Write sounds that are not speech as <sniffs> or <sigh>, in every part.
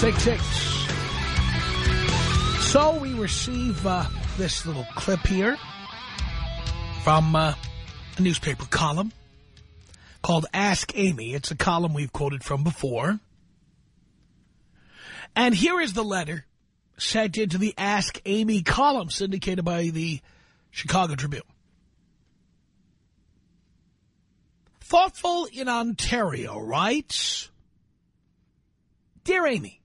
1-800-5800-866. So we receive uh, this little clip here from uh, a newspaper column called Ask Amy. It's a column we've quoted from before. And here is the letter sent into the Ask Amy column syndicated by the Chicago Tribune. Thoughtful in Ontario writes, Dear Amy,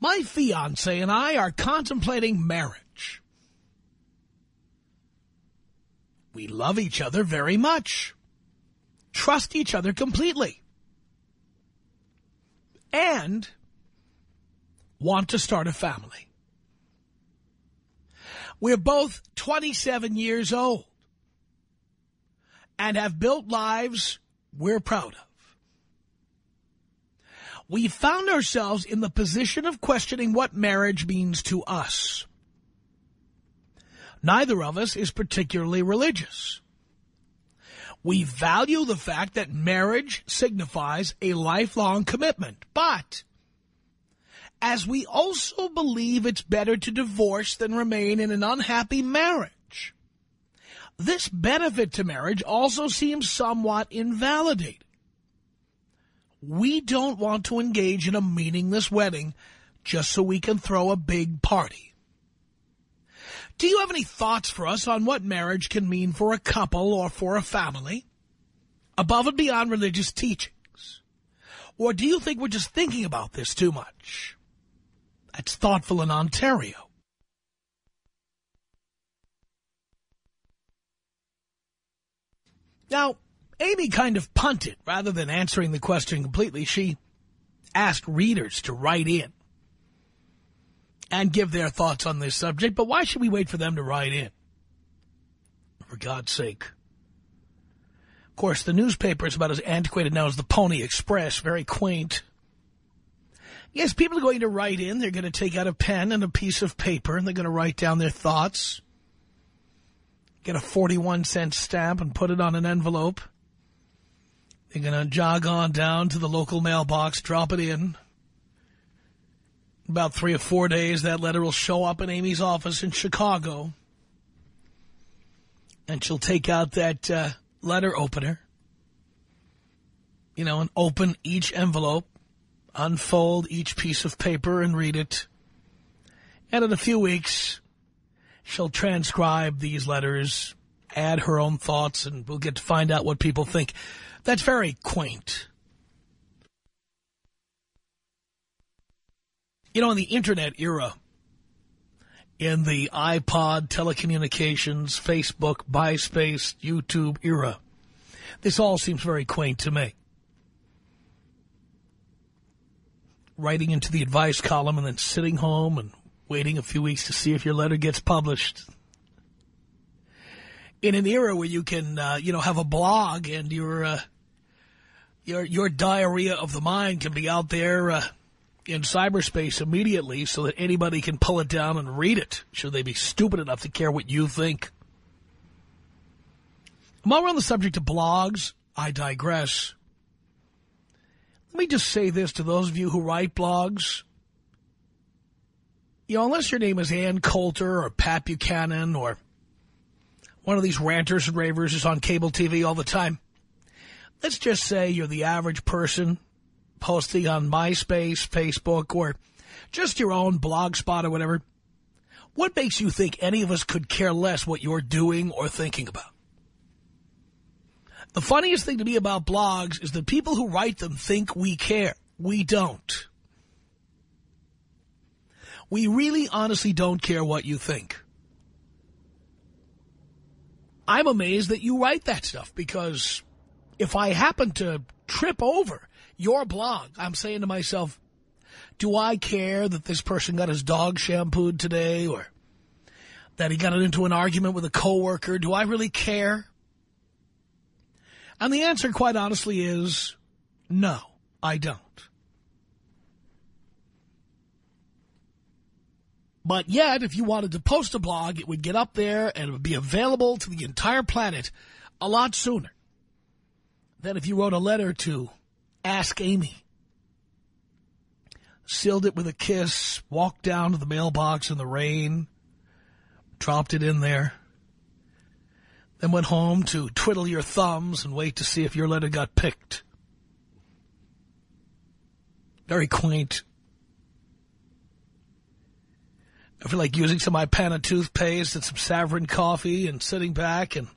my fiance and I are contemplating marriage. We love each other very much, trust each other completely, and want to start a family. We're both 27 years old and have built lives we're proud of. We found ourselves in the position of questioning what marriage means to us. Neither of us is particularly religious. We value the fact that marriage signifies a lifelong commitment, but as we also believe it's better to divorce than remain in an unhappy marriage. This benefit to marriage also seems somewhat invalidated. We don't want to engage in a meaningless wedding just so we can throw a big party. Do you have any thoughts for us on what marriage can mean for a couple or for a family? Above and beyond religious teachings? Or do you think we're just thinking about this too much? That's thoughtful in Ontario. Now, Amy kind of punted. Rather than answering the question completely, she asked readers to write in and give their thoughts on this subject. But why should we wait for them to write in? For God's sake. Of course, the newspaper is about as antiquated now as the Pony Express. Very quaint. Yes, people are going to write in. They're going to take out a pen and a piece of paper, and they're going to write down their thoughts. Get a 41-cent stamp and put it on an envelope. They're going to jog on down to the local mailbox, drop it in. About three or four days, that letter will show up in Amy's office in Chicago. And she'll take out that uh, letter opener, you know, and open each envelope unfold each piece of paper and read it. And in a few weeks, she'll transcribe these letters, add her own thoughts, and we'll get to find out what people think. That's very quaint. You know, in the Internet era, in the iPod, telecommunications, Facebook, MySpace, YouTube era, this all seems very quaint to me. writing into the advice column and then sitting home and waiting a few weeks to see if your letter gets published. In an era where you can, uh, you know, have a blog and your, uh, your, your diarrhea of the mind can be out there uh, in cyberspace immediately so that anybody can pull it down and read it, should they be stupid enough to care what you think. While we're on the subject of blogs, I digress. Let me just say this to those of you who write blogs. You know, unless your name is Ann Coulter or Pat Buchanan or one of these ranters and ravers is on cable TV all the time, let's just say you're the average person posting on MySpace, Facebook, or just your own blog spot or whatever. What makes you think any of us could care less what you're doing or thinking about? The funniest thing to me about blogs is that people who write them think we care. We don't. We really honestly don't care what you think. I'm amazed that you write that stuff because if I happen to trip over your blog, I'm saying to myself, do I care that this person got his dog shampooed today or that he got into an argument with a coworker? Do I really care? And the answer, quite honestly, is no, I don't. But yet, if you wanted to post a blog, it would get up there and it would be available to the entire planet a lot sooner than if you wrote a letter to Ask Amy. Sealed it with a kiss, walked down to the mailbox in the rain, dropped it in there, then went home to twiddle your thumbs and wait to see if your letter got picked. Very quaint. I feel like using some Ipana toothpaste and some Savarin coffee and sitting back and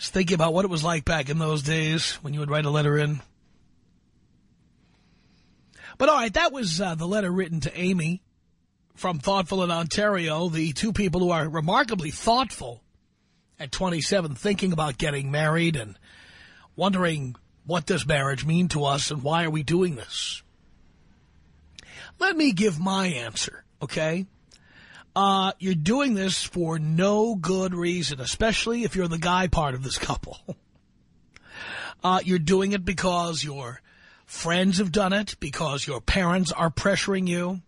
just thinking about what it was like back in those days when you would write a letter in. But all right, that was uh, the letter written to Amy from Thoughtful in Ontario, the two people who are remarkably thoughtful at 27 thinking about getting married and wondering what does marriage mean to us and why are we doing this. Let me give my answer, okay? Uh, you're doing this for no good reason, especially if you're the guy part of this couple. <laughs> uh, you're doing it because your friends have done it, because your parents are pressuring you.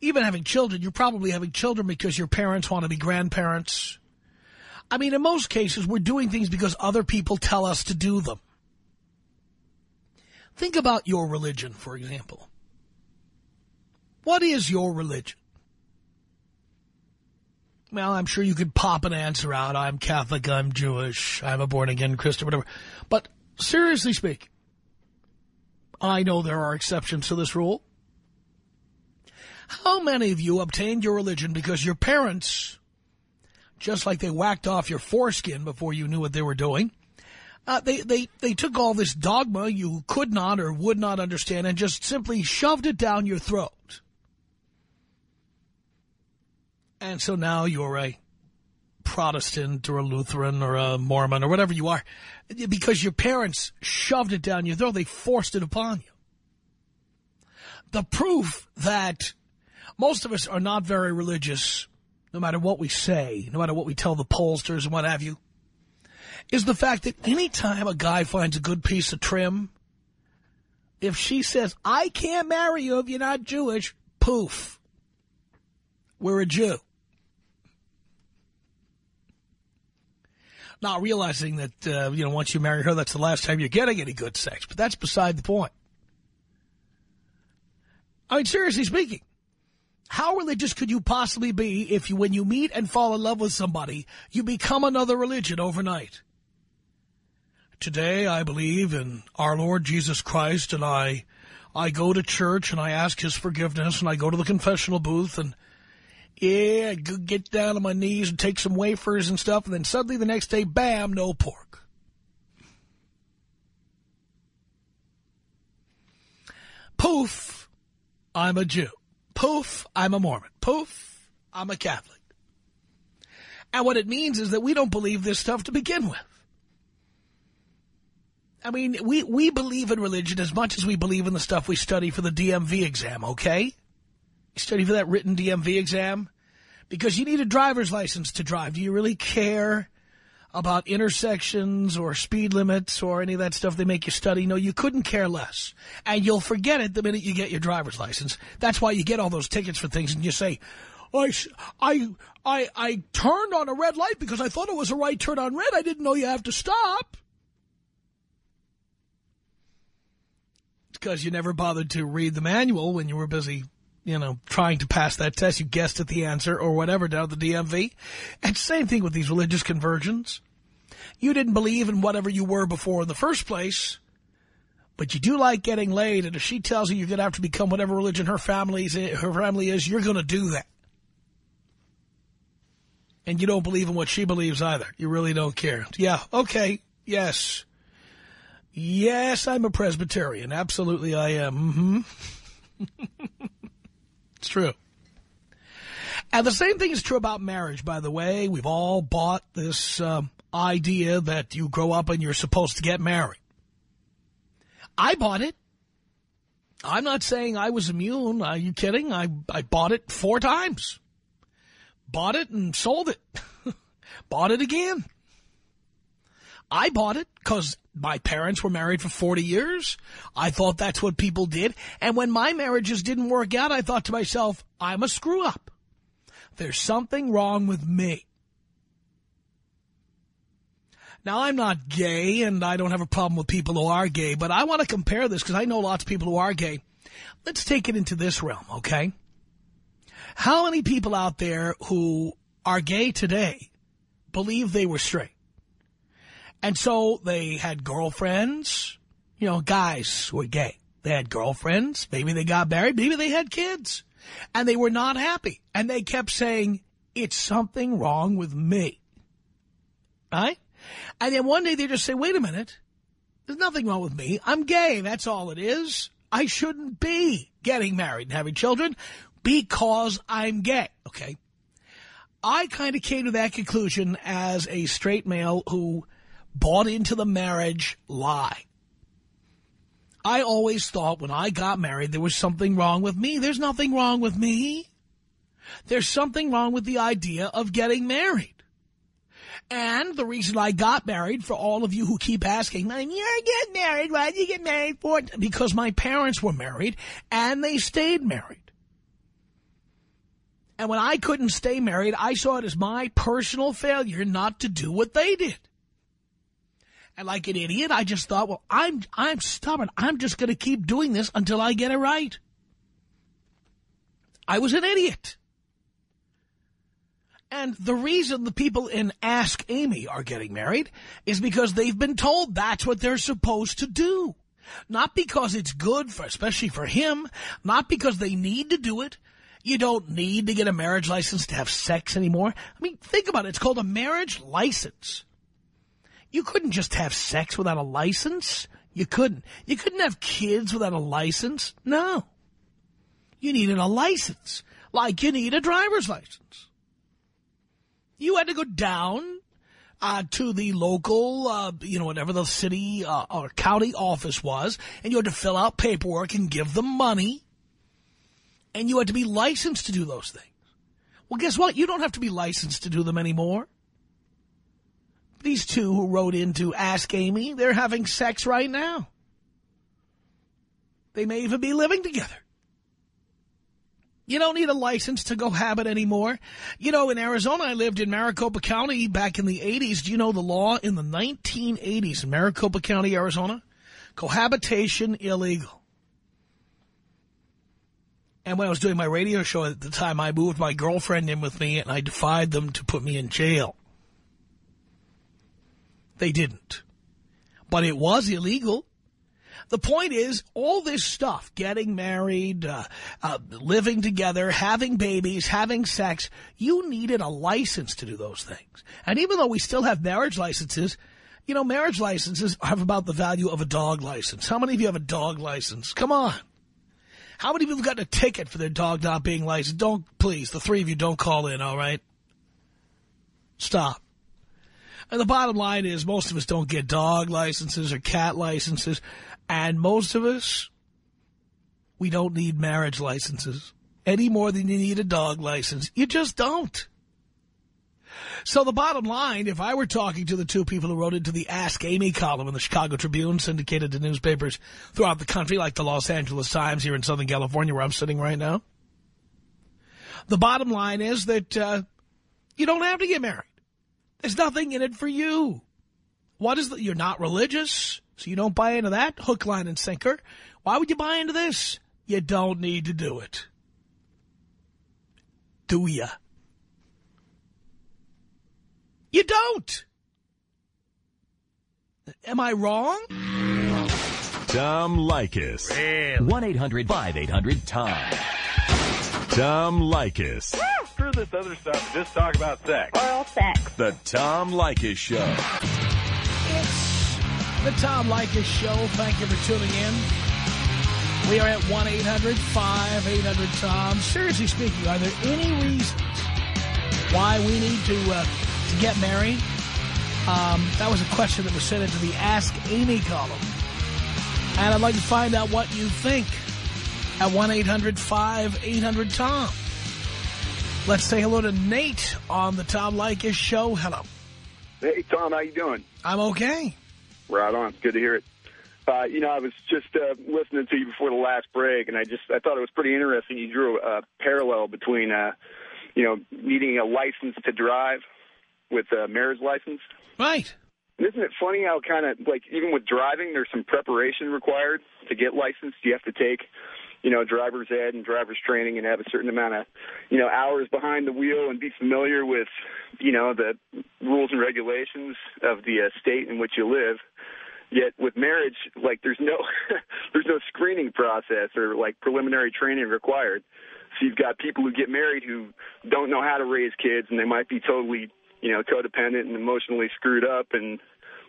Even having children, you're probably having children because your parents want to be grandparents. I mean, in most cases, we're doing things because other people tell us to do them. Think about your religion, for example. What is your religion? Well, I'm sure you could pop an answer out. I'm Catholic, I'm Jewish, I'm a born-again Christian, whatever. But seriously speaking, I know there are exceptions to this rule. How many of you obtained your religion because your parents just like they whacked off your foreskin before you knew what they were doing. Uh, they, they, they took all this dogma you could not or would not understand and just simply shoved it down your throat. And so now you're a Protestant or a Lutheran or a Mormon or whatever you are because your parents shoved it down your throat. They forced it upon you. The proof that most of us are not very religious no matter what we say, no matter what we tell the pollsters and what have you, is the fact that any time a guy finds a good piece of trim, if she says, I can't marry you if you're not Jewish, poof, we're a Jew. Not realizing that, uh, you know, once you marry her, that's the last time you're getting any good sex. But that's beside the point. I mean, seriously speaking, how religious could you possibly be if you, when you meet and fall in love with somebody, you become another religion overnight? Today I believe in our Lord Jesus Christ and I, I go to church and I ask his forgiveness and I go to the confessional booth and yeah, get down on my knees and take some wafers and stuff and then suddenly the next day, bam, no pork. Poof, I'm a Jew. Poof, I'm a Mormon. Poof, I'm a Catholic. And what it means is that we don't believe this stuff to begin with. I mean, we, we believe in religion as much as we believe in the stuff we study for the DMV exam, okay? Study for that written DMV exam? Because you need a driver's license to drive. Do you really care about intersections or speed limits or any of that stuff they make you study. No, you couldn't care less. And you'll forget it the minute you get your driver's license. That's why you get all those tickets for things and you say, oh, I, I, I, I turned on a red light because I thought it was a right turn on red. I didn't know you have to stop. Because you never bothered to read the manual when you were busy you know, trying to pass that test. You guessed at the answer or whatever down at the DMV. And same thing with these religious conversions. You didn't believe in whatever you were before in the first place, but you do like getting laid, and if she tells you you're going to have to become whatever religion her, family's, her family is, you're going to do that. And you don't believe in what she believes either. You really don't care. Yeah, okay, yes. Yes, I'm a Presbyterian. Absolutely I am. Mm-hmm. <laughs> it's true. And the same thing is true about marriage, by the way. We've all bought this um, idea that you grow up and you're supposed to get married. I bought it. I'm not saying I was immune. Are you kidding? I, I bought it four times. Bought it and sold it. <laughs> bought it again. I bought it because my parents were married for 40 years. I thought that's what people did. And when my marriages didn't work out, I thought to myself, I'm a screw-up. There's something wrong with me. Now, I'm not gay, and I don't have a problem with people who are gay, but I want to compare this because I know lots of people who are gay. Let's take it into this realm, okay? How many people out there who are gay today believe they were straight? And so they had girlfriends, you know, guys were gay. They had girlfriends. Maybe they got married. Maybe they had kids. And they were not happy. And they kept saying, it's something wrong with me. Right? And then one day they just say, wait a minute. There's nothing wrong with me. I'm gay. That's all it is. I shouldn't be getting married and having children because I'm gay. Okay. I kind of came to that conclusion as a straight male who bought into the marriage lie. I always thought when I got married there was something wrong with me. There's nothing wrong with me. There's something wrong with the idea of getting married. And the reason I got married, for all of you who keep asking, you get married, why did you get married for? Because my parents were married, and they stayed married. And when I couldn't stay married, I saw it as my personal failure not to do what they did. And like an idiot, I just thought, well, I'm, I'm stubborn. I'm just going to keep doing this until I get it right. I was an idiot. And the reason the people in Ask Amy are getting married is because they've been told that's what they're supposed to do. Not because it's good, for, especially for him. Not because they need to do it. You don't need to get a marriage license to have sex anymore. I mean, think about it. It's called a marriage license. You couldn't just have sex without a license. You couldn't. You couldn't have kids without a license. No. You needed a license, like you need a driver's license. You had to go down uh, to the local, uh, you know, whatever the city uh, or county office was, and you had to fill out paperwork and give them money, and you had to be licensed to do those things. Well, guess what? You don't have to be licensed to do them anymore. These two who wrote in to Ask Amy, they're having sex right now. They may even be living together. You don't need a license to go cohabit anymore. You know, in Arizona, I lived in Maricopa County back in the 80s. Do you know the law in the 1980s in Maricopa County, Arizona? Cohabitation illegal. And when I was doing my radio show at the time, I moved my girlfriend in with me, and I defied them to put me in jail. They didn't. But it was illegal. The point is, all this stuff, getting married, uh, uh, living together, having babies, having sex, you needed a license to do those things. And even though we still have marriage licenses, you know, marriage licenses have about the value of a dog license. How many of you have a dog license? Come on. How many people have gotten a ticket for their dog not being licensed? Don't, please, the three of you don't call in, all right? Stop. And the bottom line is most of us don't get dog licenses or cat licenses. And most of us, we don't need marriage licenses any more than you need a dog license. You just don't. So the bottom line, if I were talking to the two people who wrote into the Ask Amy column in the Chicago Tribune, syndicated to newspapers throughout the country, like the Los Angeles Times here in Southern California where I'm sitting right now, the bottom line is that uh, you don't have to get married. There's nothing in it for you. What is the, you're not religious, so you don't buy into that hook, line, and sinker. Why would you buy into this? You don't need to do it. Do ya? You don't. Am I wrong? Tom Leykis. 1-800-5800-TOM. Tom Leykis. Screw this other stuff. Just talk about sex. Oral sex. The Tom Leykis Show. It's the Tom Leykis Show. Thank you for tuning in. We are at 1-800-5800-TOM. Seriously speaking, are there any reasons why we need to, uh, to get married? Um, that was a question that was sent into the Ask Amy column. And I'd like to find out what you think at 1-800-5800-TOM. Let's say hello to Nate on the Tom Leykis Show. Hello. Hey, Tom, how you doing? I'm okay. Right on. Good to hear it. Uh, you know, I was just uh, listening to you before the last break, and I just I thought it was pretty interesting. You drew a parallel between, uh, you know, needing a license to drive with a marriage license. Right. Isn't it funny how kind of, like, even with driving, there's some preparation required to get licensed. You have to take, you know, driver's ed and driver's training and have a certain amount of, you know, hours behind the wheel and be familiar with, you know, the rules and regulations of the uh, state in which you live. Yet with marriage, like, there's no, <laughs> there's no screening process or, like, preliminary training required. So you've got people who get married who don't know how to raise kids and they might be totally you know, codependent and emotionally screwed up and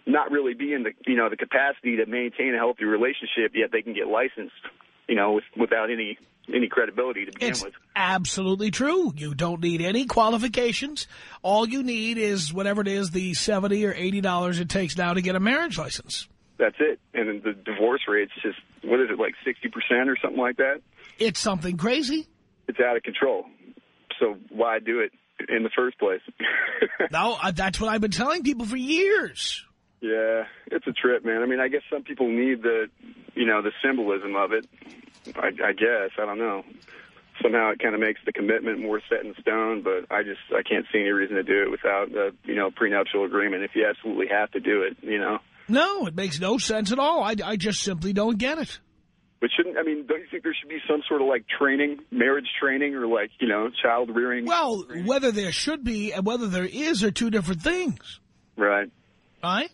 not really be in the, you know, the capacity to maintain a healthy relationship, yet they can get licensed, you know, with, without any any credibility to begin it's with. absolutely true. You don't need any qualifications. All you need is whatever it is, the 70 or $80 it takes now to get a marriage license. That's it. And the divorce rate's just, what is it, like 60% or something like that? It's something crazy. It's out of control. So why do it in the first place? <laughs> no, uh, that's what I've been telling people for years. Yeah, it's a trip, man. I mean, I guess some people need the, you know, the symbolism of it. I, I guess. I don't know. Somehow it kind of makes the commitment more set in stone, but I just, I can't see any reason to do it without the, you know, prenuptial agreement if you absolutely have to do it, you know. No, it makes no sense at all. I, I just simply don't get it. But shouldn't, I mean, don't you think there should be some sort of like training, marriage training or like, you know, child rearing? Well, training? whether there should be and whether there is are two different things. Right. Right?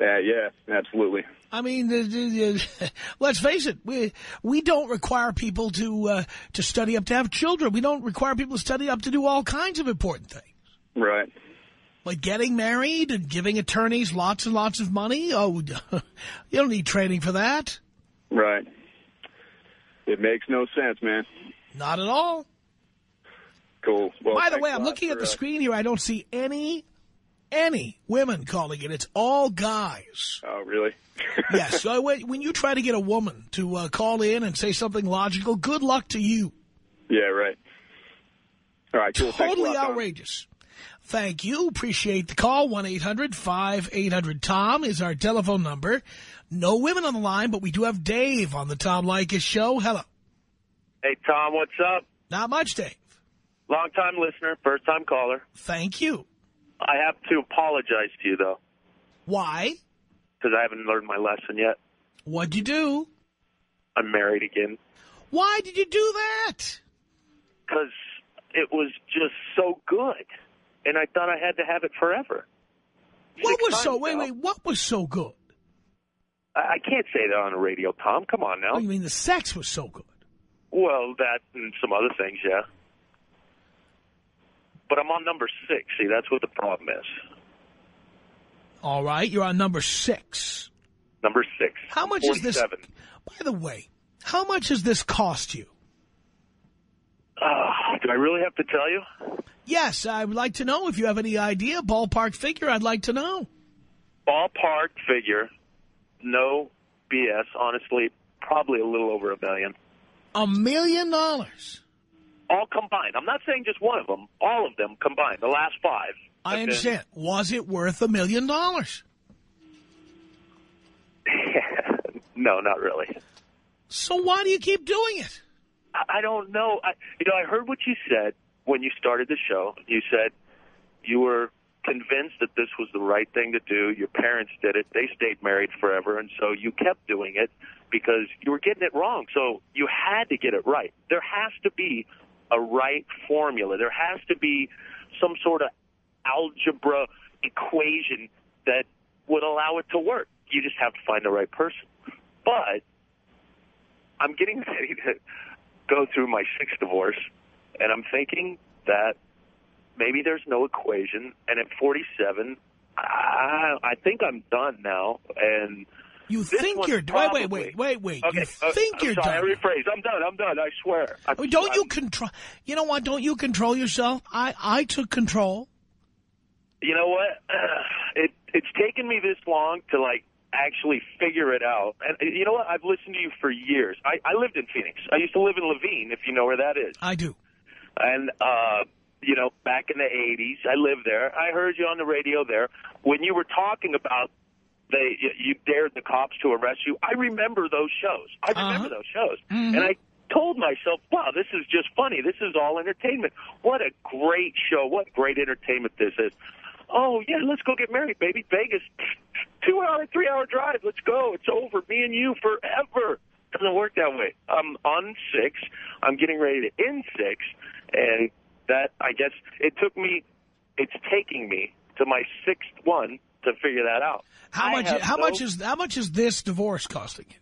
Uh, yeah, absolutely. I mean, <laughs> let's face it. We we don't require people to uh, to study up to have children. We don't require people to study up to do all kinds of important things. Right. Like getting married and giving attorneys lots and lots of money. Oh, <laughs> you don't need training for that. Right. It makes no sense, man. Not at all. Cool. Well, By the way, I'm looking at the uh, screen here. I don't see any any women calling it. It's all guys. Oh, really? <laughs> yes. So when you try to get a woman to uh, call in and say something logical, good luck to you. Yeah, right. All right, cool. Totally lot, outrageous. Thank you. Appreciate the call. 1-800-5800-TOM is our telephone number. No women on the line, but we do have Dave on the Tom Leykis show. Hello. Hey, Tom, what's up? Not much, Dave. Long-time listener, first-time caller. Thank you. I have to apologize to you, though, Why? because I haven't learned my lesson yet. What'd you do? I'm married again. Why did you do that? Because it was just so good, and I thought I had to have it forever. What Six was so, times wait, now. wait, what was so good? I, I can't say that on the radio, Tom. Come on now. Oh, you mean the sex was so good? Well, that and some other things, yeah. But I'm on number six. See, that's what the problem is. All right, you're on number six. Number six. How much is this? 47. By the way, how much does this cost you? Uh, do I really have to tell you? Yes, I would like to know if you have any idea, ballpark figure, I'd like to know. Ballpark figure, no BS, honestly, probably a little over a million. A million dollars. All combined. I'm not saying just one of them. All of them combined. The last five. I been- understand. Was it worth a million dollars? <laughs> no, not really. So why do you keep doing it? I, I don't know. I, you know, I heard what you said when you started the show. You said you were convinced that this was the right thing to do. Your parents did it. They stayed married forever, and so you kept doing it because you were getting it wrong. So you had to get it right. There has to be a right formula. There has to be some sort of algebra equation that would allow it to work. You just have to find the right person. But I'm getting <laughs> ready to go through my sixth divorce, and I'm thinking that maybe there's no equation. And at 47, I, I think I'm done now. And You This think you're... Wait, probably- wait, wait, wait, wait. okay, you uh, think I'm you're sorry, done. I rephrase. I'm done. I'm done. I swear. Mean, don't you I'm- control... You know what? Don't you control yourself? I, I took control. you know what? <sighs> It it's taken me this long to like actually figure it out. And uh, you know what? I've listened to you for years. I, I lived in Phoenix. I used to live in Laveen, if you know where that is. I do. And uh, you know, back in the '80s, I lived there. I heard you on the radio there when you were talking about they you dared the cops to arrest you. I remember those shows. I remember Uh-huh. those shows, Mhm. and I told myself, "Wow, this is just funny. This is all entertainment. What a great show! What great entertainment this is." Oh yeah, let's go get married, baby. Vegas, <sniffs> two hour, three hour drive. Let's go. It's over. Me and you forever. Doesn't work that way. I'm on six. I'm getting ready to end six, and that I guess it took me. It's taking me to my sixth one to figure that out. How much? How no- much is how much is this divorce costing you?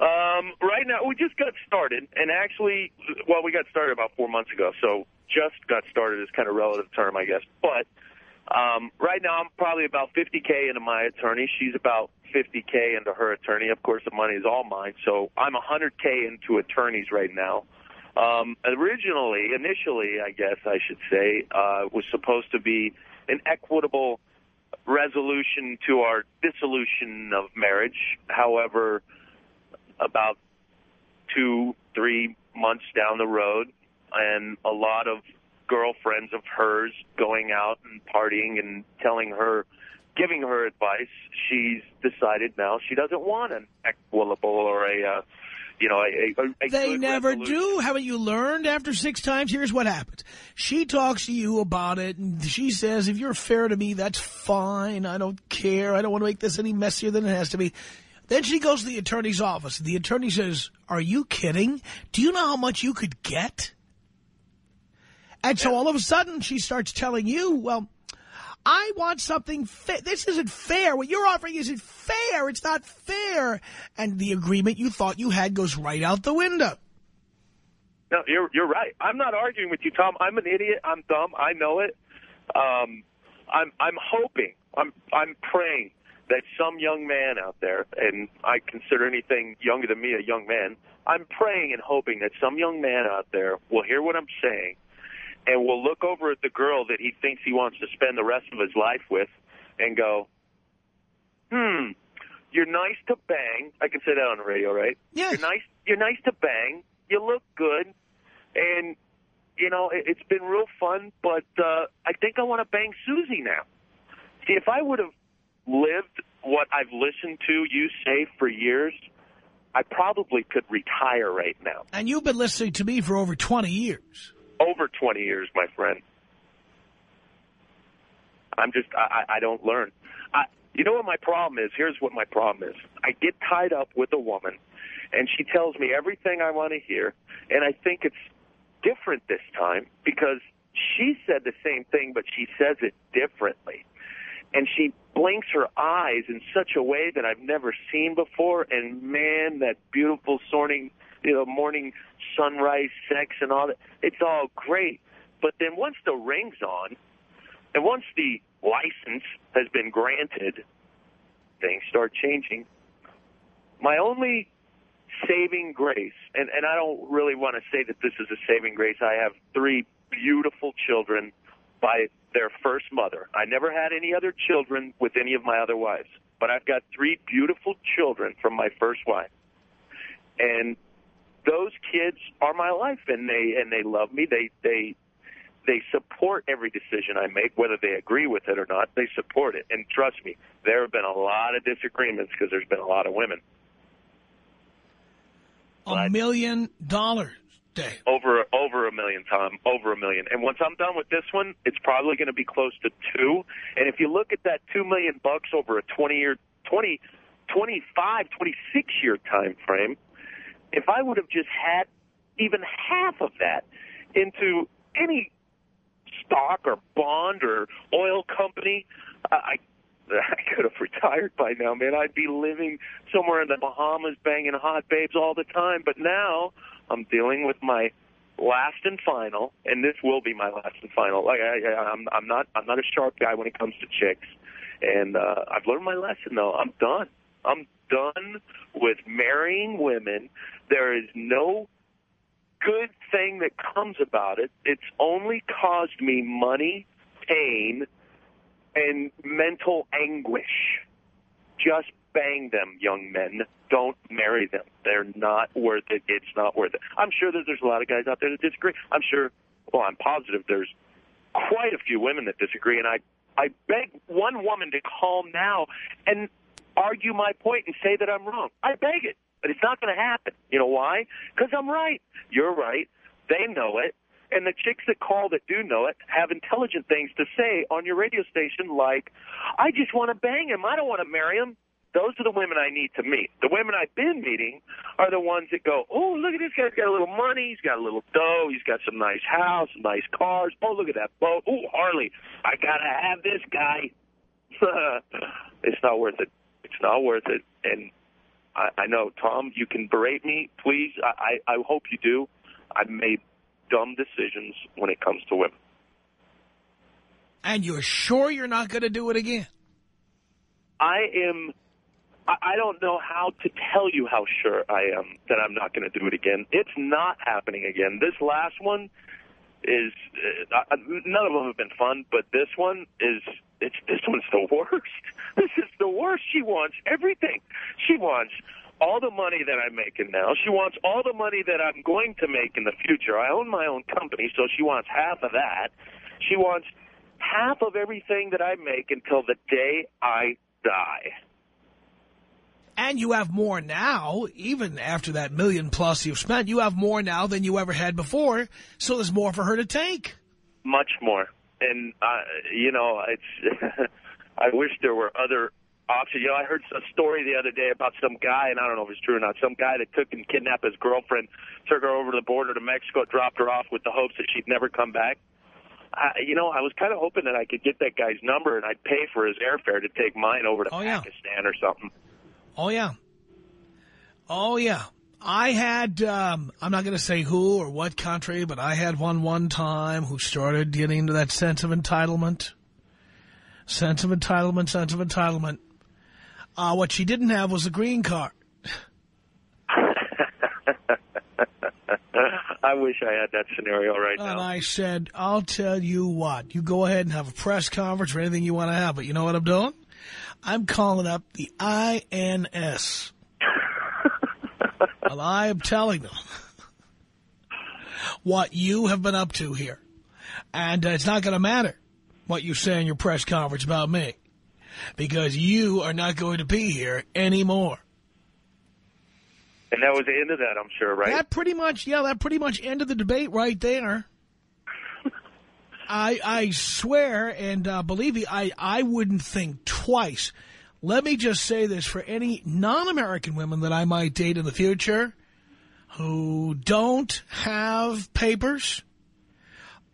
Um, right now, we just got started, and actually, well, we got started about four months ago, so just got started is kind of relative term, I guess. But um, right now, I'm probably about 50k into my attorney. She's about 50k into her attorney. Of course, the money is all mine, so I'm a 100k into attorneys right now. Um, originally, initially, I guess I should say, uh, was supposed to be an equitable resolution to our dissolution of marriage. However, about two, three months down the road, and a lot of girlfriends of hers going out and partying and telling her, giving her advice. She's decided now she doesn't want an equitable or a, uh, you know, a, a, a They never do. Haven't you learned after six times? Here's what happens. She talks to you about it, and she says, if you're fair to me, that's fine. I don't care. I don't want to make this any messier than it has to be. Then she goes to the attorney's office. The attorney says, are you kidding? Do you know how much you could get? And so all of a sudden, she starts telling you, well, I want something fair. This isn't fair. What you're offering isn't fair. It's not fair. And the agreement you thought you had goes right out the window. No, you're you're right. I'm not arguing with you, Tom. I'm an idiot. I'm dumb. I know it. Um, I'm I'm hoping. I'm I'm praying that some young man out there, and I consider anything younger than me a young man. I'm praying and hoping that some young man out there will hear what I'm saying and will look over at the girl that he thinks he wants to spend the rest of his life with and go, "Hmm, you're nice to bang." I can say that on the radio, right? Yes. You're nice. You're nice to bang. You look good, and you know it, it's been real fun. But uh, I think I want to bang Susie now. See, if I would have lived what I've listened to you say for years, I probably could retire right now. And you've been listening to me for over 20 years. Over 20 years, my friend. I'm just, I, I don't learn. I, you know what my problem is? Here's what my problem is. I get tied up with a woman, and she tells me everything I want to hear, and I think it's different this time because she said the same thing, but she says it differently. And she blinks her eyes in such a way that I've never seen before. And man, that beautiful morning, you know, morning sunrise sex and all that, it's all great. But then once the ring's on, and once the license has been granted, things start changing. My only saving grace, and, and I don't really want to say that this is a saving grace. I have three beautiful children by their first mother. I never had any other children with any of my other wives, but I've got three beautiful children from my first wife. And those kids are my life and they and they love me. They they they support every decision I make, whether they agree with it or not. They support it. And trust me, there have been a lot of disagreements because there's been a lot of women. A But- million dollars, Dave. Over over a million, Tom. Over a million. And once I'm done with this one, it's probably going to be close to two. And if you look at that two million bucks over a 20 year, 20, 25, 26 year time frame, if I would have just had even half of that into any stock or bond or oil company, I I could have <laughs> retired by now, man. I'd be living somewhere in the Bahamas, banging hot babes all the time. But now I'm dealing with my last and final, and this will be my last and final. Like I, I, I'm, I'm not, I'm not a sharp guy when it comes to chicks, and uh, I've learned my lesson. Though I'm done. I'm done with marrying women. There is no good thing that comes about it. It's only caused me money, pain, and mental anguish. Just bang them, young men. Don't marry them. They're not worth it. It's not worth it. I'm sure that there's a lot of guys out there that disagree. I'm sure, well, I'm positive there's quite a few women that disagree, and I, I beg one woman to call now and argue my point and say that I'm wrong. I beg it, but it's not going to happen. You know why? Because I'm right. You're right. They know it. And the chicks that call that do know it have intelligent things to say on your radio station like, I just want to bang him. I don't want to marry him. Those are the women I need to meet. The women I've been meeting are the ones that go, oh, look at this guy's got a little money. He's got a little dough. He's got some nice house, nice cars. Oh, look at that boat. Oh, Harley, I got to have this guy. <laughs> it's not worth it. It's not worth it. And I, I know, Tom, you can berate me, please. I, I, I hope you do. I've made dumb decisions when it comes to women. And you're sure you're not going to do it again? I am. I don't know how to tell you how sure I am that I'm not going to do it again. It's not happening again. This last one is uh, none of them have been fun, but this one is it's this one's the worst. <laughs> This is the worst. She wants everything. She wants all the money that I'm making now. She wants all the money that I'm going to make in the future. I own my own company, so she wants half of that. She wants half of everything that I make until the day I die. And you have more now, even after that million plus you've spent, you have more now than you ever had before, so there's more for her to take. Much more. And, uh, you know, it's <laughs> I wish there were other options. You know, I heard a story the other day about some guy, and I don't know if it's true or not, some guy that took and kidnapped his girlfriend, took her over to the border to Mexico, dropped her off with the hopes that she'd never come back. I, you know, I was kind of hoping that I could get that guy's number and I'd pay for his airfare to take mine over to oh, Pakistan or something. Oh, yeah. Oh, yeah. I had, um, I'm not going to say who or what country, but I had one one time who started getting into that sense of entitlement. Sense of entitlement, sense of entitlement. Uh, what she didn't have was a green card. <laughs> I wish I had that scenario right and now. And I said, I'll tell you what, you go ahead and have a press conference or anything you want to have, but you know what I'm doing? I'm calling up the INS. And I am telling them what you have been up to here. And uh, it's not going to matter what you say in your press conference about me because you are not going to be here anymore. And that was the end of that, I'm sure, right? That pretty much, yeah, that pretty much ended the debate right there. <laughs> I I swear, and uh, believe me, I, I wouldn't think twice. Let me just say this for any non-American women that I might date in the future who don't have papers,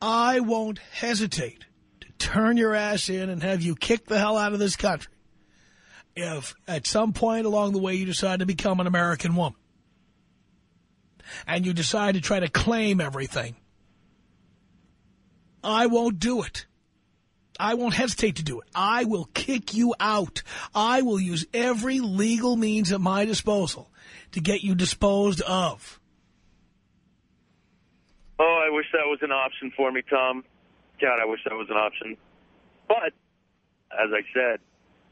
I won't hesitate to turn your ass in and have you kick the hell out of this country if at some point along the way you decide to become an American woman and you decide to try to claim everything, I won't do it. I won't hesitate to do it. I will kick you out. I will use every legal means at my disposal to get you disposed of. Oh, I wish that was an option for me, Tom. God, I wish that was an option. But, as I said,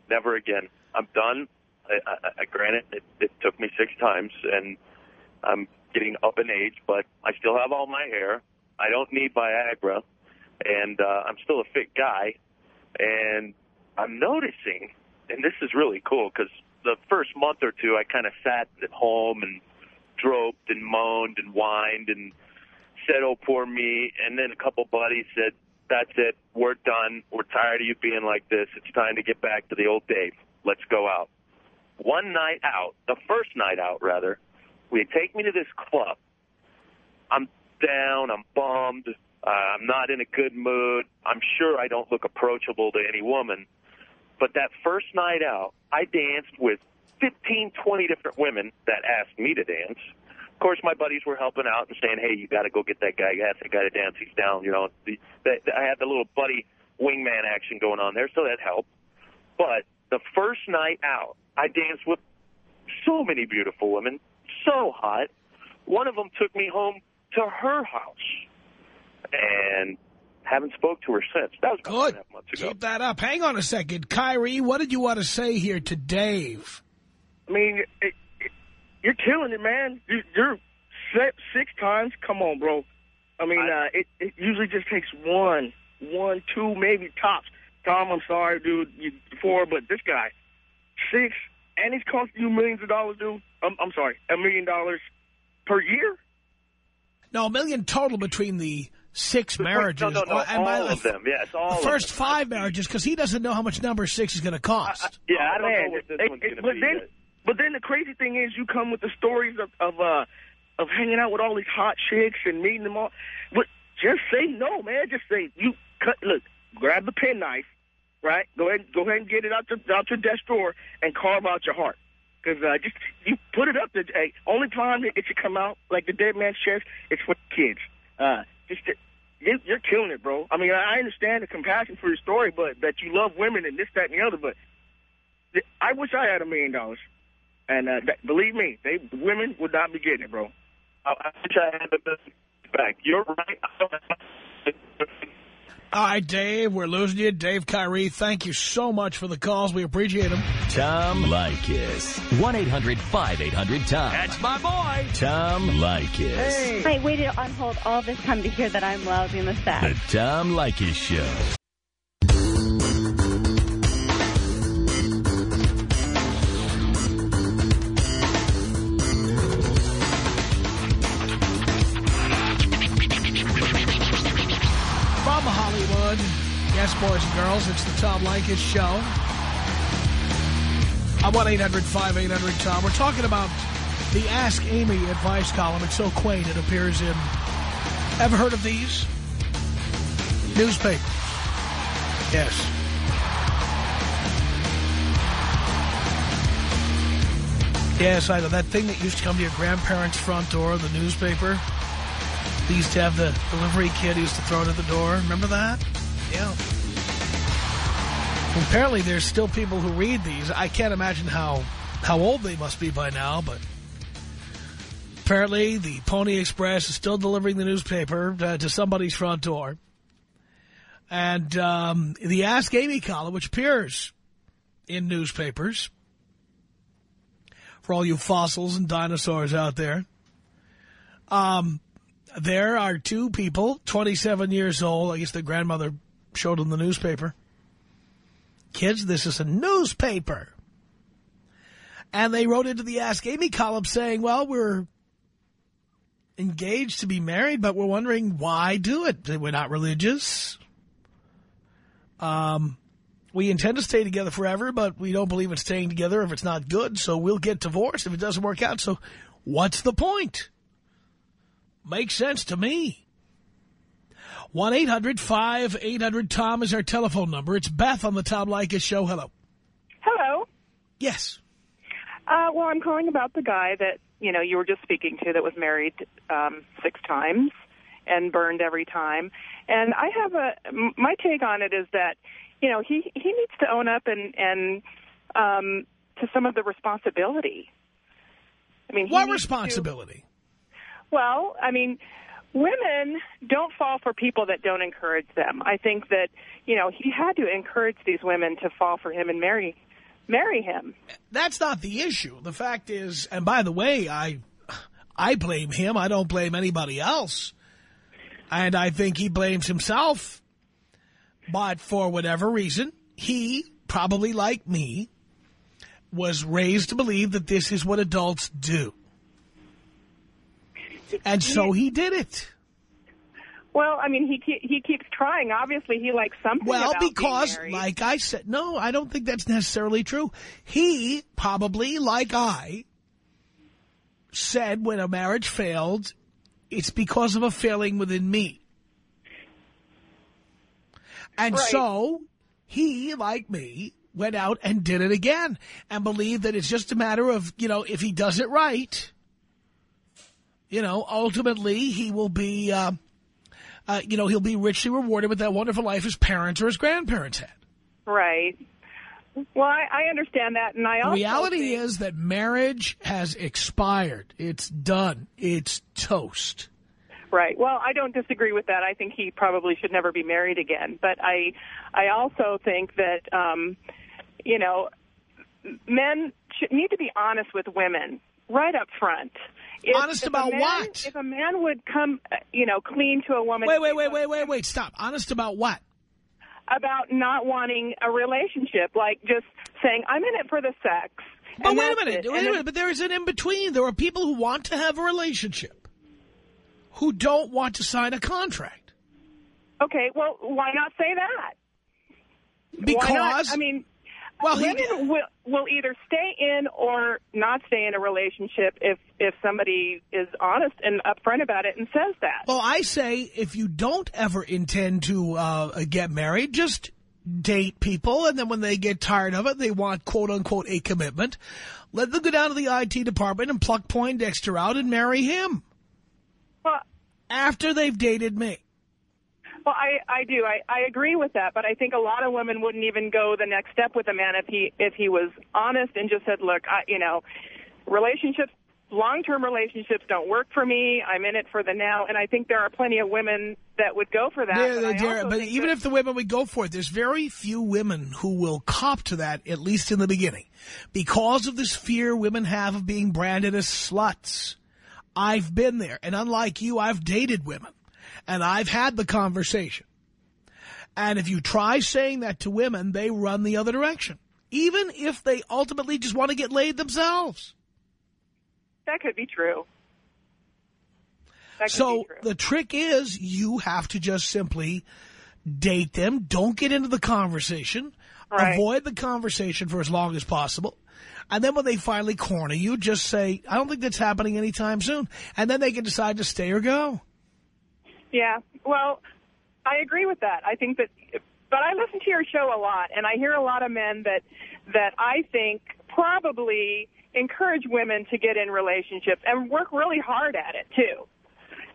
never again. I'm done. I, I, I granted, it, it took me six times, and I'm getting up in age, but I still have all my hair. I don't need Viagra, and uh, I'm still a fit guy. And I'm noticing, and this is really cool because the first month or two I kind of sat at home and droped and moaned and whined and said, oh, poor me. And then a couple buddies said, that's it. We're done. We're tired of you being like this. It's time to get back to the old Dave. Let's go out. One night out, the first night out, rather, we take me to this club. I'm down. I'm bummed. Uh, I'm not in a good mood. I'm sure I don't look approachable to any woman. But that first night out, I danced with 15, 20 different women that asked me to dance. Of course, my buddies were helping out and saying, "Hey, you got to go get that guy. Ask that guy to dance. He's down." You know, the, the, I had the little buddy wingman action going on there, so that helped. But the first night out, I danced with so many beautiful women, so hot. One of them took me home to her house, and haven't spoke to her since. That was Good. two and a half months ago. Keep that up. Hang on a second. Kyrie, what did you want to say here to Dave? I mean, it, it, you're killing it, man. You, you're six, six times. Come on, bro. I mean, I- uh, it, it usually just takes one, one, two, maybe tops. Tom, I'm sorry, dude, you four, but this guy, six, and he's costing you millions of dollars, dude. I'm, I'm sorry, a million dollars per year. No, a million total between the six marriages. No, no, no, and by all the of them. Yes, all the of first them. five marriages, because he doesn't know how much number six is going to cost. Yeah, I don't Man, know what this it- one's going to but be then, yet. but then the crazy thing is, you come with the stories of of uh of hanging out with all these hot chicks and meeting them all. But just say no, man. Just say you cut. Look, grab the penknife, right? Go ahead, go ahead and get it out your out your desk drawer and carve out your heart. Because uh, just you put it up. The hey, only time it should come out like the dead man's chest, it's for kids. Uh, just. You, you're killing it, bro. I mean, I understand the compassion for your story, but that you love women and this, that, and the other. But I wish I had a million dollars. And uh, that, believe me, they women would not be getting it, bro. I, I wish I had the business back. You're right. I All right, Dave, we're losing you. Dave Kyrie, thank you so much for the calls. We appreciate them. Tom Leykis. 1-800-5800-TOM. That's my boy. Tom Leykis. I waited on hold all this time to hear that I'm lousy in the sack. The. Tom Leykis Show. Hollywood, yes, boys and girls, it's the Tom Leykis Show. I'm 1-800-5800-TOM. We're talking about the Ask Amy advice column. It's so quaint. It appears in, ever heard of these? Newspapers. Yes. Yes, I know. That thing that used to come to your grandparents' front door, the newspaper. They used to have the delivery kid used to throw it at the door. Remember that? Yeah. Apparently, there's still people who read these. I can't imagine how how old they must be by now, but apparently the Pony Express is still delivering the newspaper uh, to somebody's front door. And um, the Ask Amy column, which appears in newspapers for all you fossils and dinosaurs out there, um, there are two people, 27 years old. I guess the grandmother showed them the newspaper. Kids, this is a newspaper. And they wrote into the Ask Amy column saying, well, we're engaged to be married, but we're wondering why do it? We're not religious. Um, we intend to stay together forever, but we don't believe in staying together if it's not good, so we'll get divorced if it doesn't work out. So what's the point? Makes sense to me. 1-800-5800-TOM is our telephone number. It's Beth on the Tom Leykis show. Hello. Hello. Yes. Uh, well, I'm calling about the guy that you know you were just speaking to that was married um, six times and burned every time. And I have a m- my take on it is that you know he he needs to own up and and um, to some of the responsibility. I mean, What needs to- responsibility? well, I mean, women don't fall for people that don't encourage them. I think that, you know, he had to encourage these women to fall for him and marry marry him. That's not the issue. The fact is, and by the way, I I blame him. I don't blame anybody else. And I think he blames himself. But for whatever reason, he, probably like me, was raised to believe that this is what adults do. And so he did it. Well, I mean, he he keeps trying. Obviously, he likes something Well, because, like I said, no, I don't think that's necessarily true. He probably, like I, said when a marriage failed, it's because of a failing within me. And Right. so, he, like me, went out and did it again and believed that it's just a matter of, you know, if he does it right, you know, ultimately he will be, uh, uh, you know, he'll be richly rewarded with that wonderful life his parents or his grandparents had. Right. Well, I, I understand that, and I also the reality is that marriage has expired. It's done. It's toast. right. Well, I don't disagree with that. I think he probably should never be married again. But I, I also think that, um, you know, men should, need to be honest with women right up front. If, Honest if about man- what? If a man would come, uh, you know, clean to a woman. Wait, wait, wait, wait, wait, wait. Stop. Honest about what? About not wanting a relationship, like just saying, "I'm in it for the sex." But wait a minute. it. Wait a minute. But there is an in-between. There are people who want to have a relationship who don't want to sign a contract. Okay, well, why not say that? Because? I mean, well, he, women will, will either stay in or not stay in a relationship if if somebody is honest and upfront about it and says that. well, I say if you don't ever intend to uh, get married, just date people, and then when they get tired of it, they want, quote-unquote, a commitment, let them go down to the IT department and pluck Poindexter out and marry him Well, after they've dated me. Well, I I do I I agree with that, but I think a lot of women wouldn't even go the next step with a man if he if he was honest and just said, look, I you know, relationships. Long-term relationships don't work for me. I'm in it for the now, and I think there are plenty of women that would go for that. There- but there- but even if the women would go for it, there's very few women who will cop to that, at least in the beginning, because of this fear women have of being branded as sluts. I've been there, and unlike you, I've dated women, and I've had the conversation. And if you try saying that to women, they run the other direction, even if they ultimately just want to get laid themselves. that could be true. So true. the trick is you have to just simply date them. Don't get into the conversation. Right. Avoid the conversation for as long as possible. And then when they finally corner you, just say, I don't think that's happening anytime soon. And then they can decide to stay or go. Yeah. Well, I agree with that. I think that, but I listen to your show a lot, and I hear a lot of men that that I think probably encourage women to get in relationships and work really hard at it too.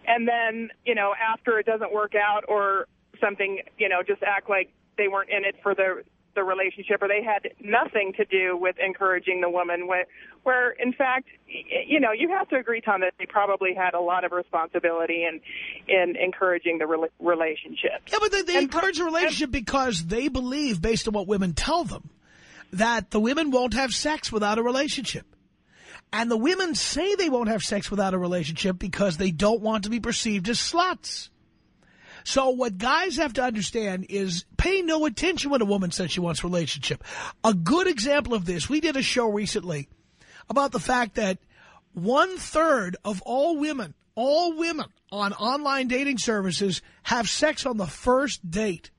And then, you know, after it doesn't work out or something, you know, just act like they weren't in it for the the relationship or they had nothing to do with encouraging the woman where where in fact you know you have to agree Tom that they probably had a lot of responsibility in in encouraging the rela- relationship Yeah, but they, they And encourage a relationship because they believe, based on what women tell them, that the women won't have sex without a relationship. And the women say they won't have sex without a relationship because they don't want to be perceived as sluts. So what guys have to understand is pay no attention when a woman says she wants a relationship. A good example of this, we did a show recently about the fact that one third of all women, all women on online dating services have sex on the first date.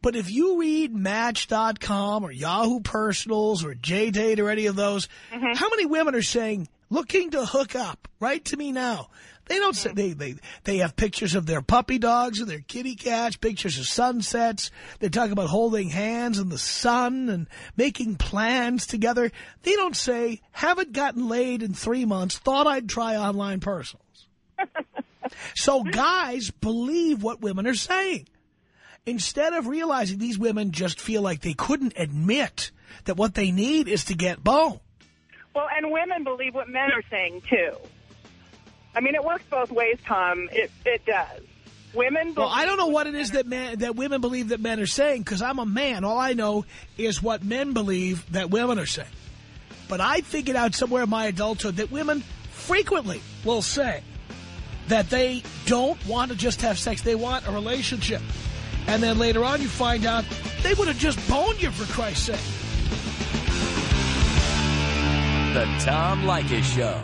But if you read Match.com or Yahoo Personals or JDate or any of those, mm-hmm. how many women are saying, looking to hook up, write to me now? They don't say, they, they, they have pictures of their puppy dogs and their kitty cats, pictures of sunsets. They talk about holding hands in the sun and making plans together. They don't say, haven't gotten laid in three months, thought I'd try online personals. <laughs> so guys believe what women are saying. Instead of realizing these women just feel like they couldn't admit that what they need is to get bone. well and women believe what men are saying too I mean it works both ways Tom it it does women Well, believe I don't know what it is that men, that women believe that men are saying because I'm a man. All I know is what men believe that women are saying. But I figured out somewhere in my adulthood that women frequently will say that they don't want to just have sex. They want a relationship. And then later on you find out they would have just boned you for Christ's sake. The Tom Leykis Show.